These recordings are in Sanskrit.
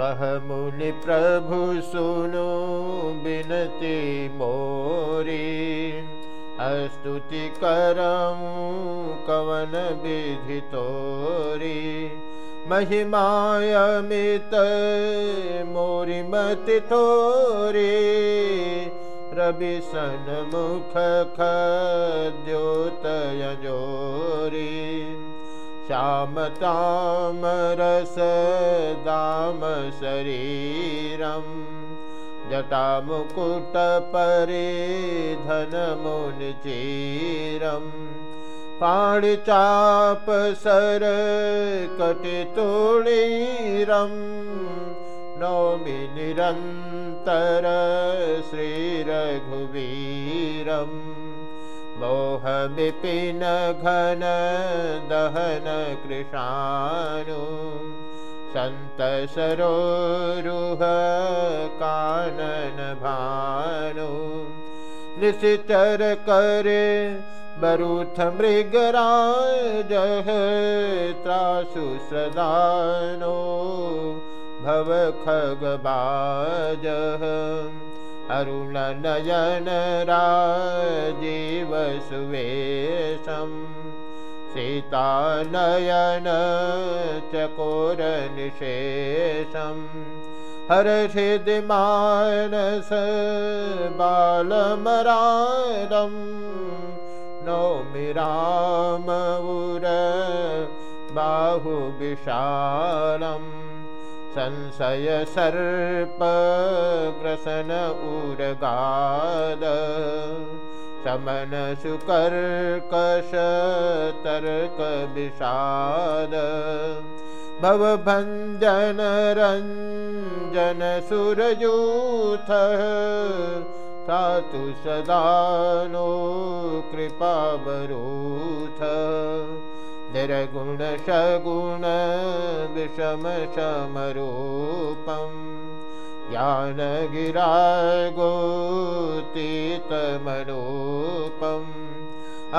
कह मुनि प्रभु सुनो करम कवन विधि तोरी। महिमायमित मोरी मति थोरी रवि मुख खद्योतयजोरी श्यामताम रस दाम शरीरम् जटामुकुटपरे धनमुनिचीरम् पाणिचाप सर कटितुणीरम् नौमि निरन्तर श्रीरघुवीरम् मोहविपिन घन दहन कृशानु सन्त सरोरुह कानन भानु निशिचर करे बरुथ मृगराजः त्रासु सदानो भव खगबाजः अरुणनयन राजीव सुवेशम् सीतानयन चकोरनिशेषम् हर्षिदिमानस बालमरादम्। नौमि रामौर बाहुविशालम् संशय सर्पग्रसन उरगाद। विषाद। भवभञ्जन रञ्जन सुरयूथ। सातु सदा नो कृपावरूथ निर्गुणशगुण विषमशमरूपम् यानगिरा गोतीतमरूपम्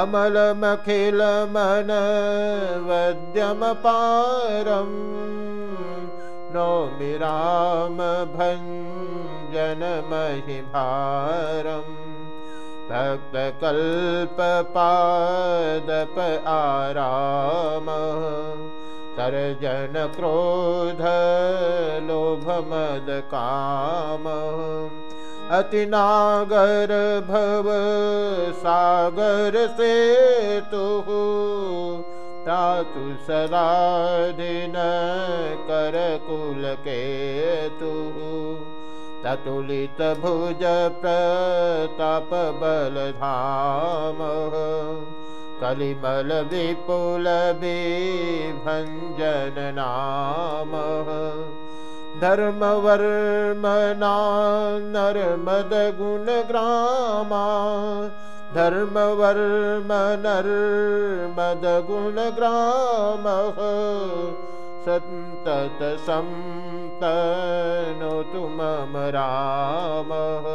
अमलमखिलमन वद्यमपारम् नौमि रामभञ्जनमहिभारम् भक्तकल्पपादप आराम। सर्जन क्रोध लोभमदकाम अतिनागर भव सागर सेतुः। तातु सदा दिन करकुलकेतुः ततुलित भुज प्रताप बलधामः कलिमल विपुल विभञ्जन नामः धर्मवर्मना नर्मदगुणग्रामा धर्मवर्म नर्मदगुणग्रामः सन्ततसन्तनोतु मम रामः।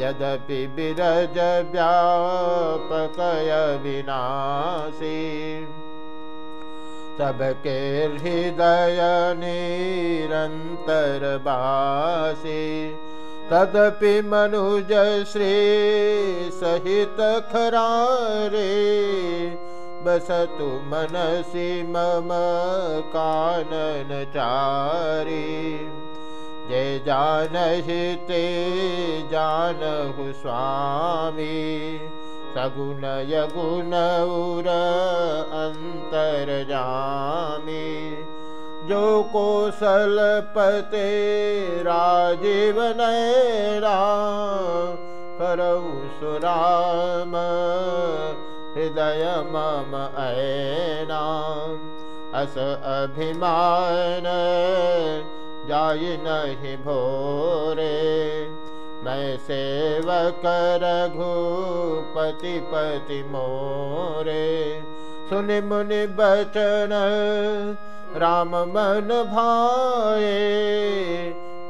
यद्यपि विरज व्यापकय विनाशी सबके हृदय निरन्तरवासी तदपि मनुज श्री सहित खरारे बसतु मनसि मम काननचारी। जय जानहि ते जानहु स्वामी। सगुणय गुणौर अन्तर्जामि। जो कोसलपते राजीवनैरा करौ सुराम हृदय मम ऐना। अस अभिमान, जाय नहि भोरे। मैं सेवक रघुपति पति मोरे। सुनि मुनि बचन राम मन भाए।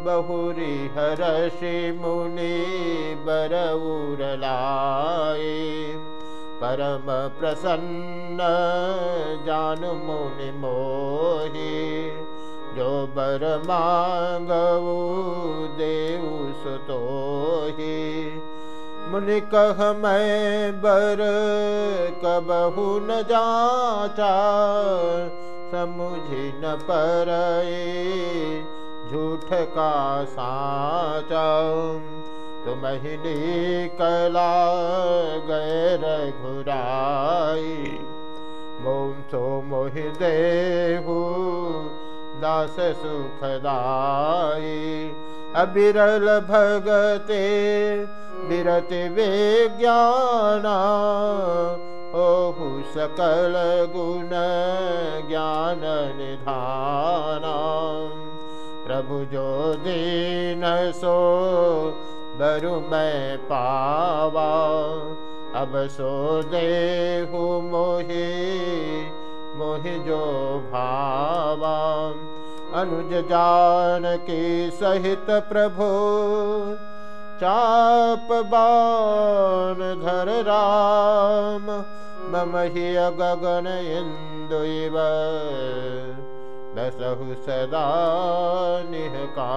बहुरी हरषि मुनि बरउरलाए परम प्रसन्न जान मुनि मोहि, जो बर मांगऊ देऊ सुतो ही मुनि कह, मैं बर कबहु न जाचा, समुझि न पर झूठ का साचा। ही कला मोम सो मोह देहु दास सुखदाई अबिरल भगते बिरति विज्ञाना ओहु सकल गुण ज्ञान निधाना। प्रभु जो दीन सो बरु मैं पावा, अब सो देहु मोहि मोहि जो भावा। अनुज जान की सहित प्रभु, चाप बान धर राम, मम ही गगन इंदुव दसहु सदा निहका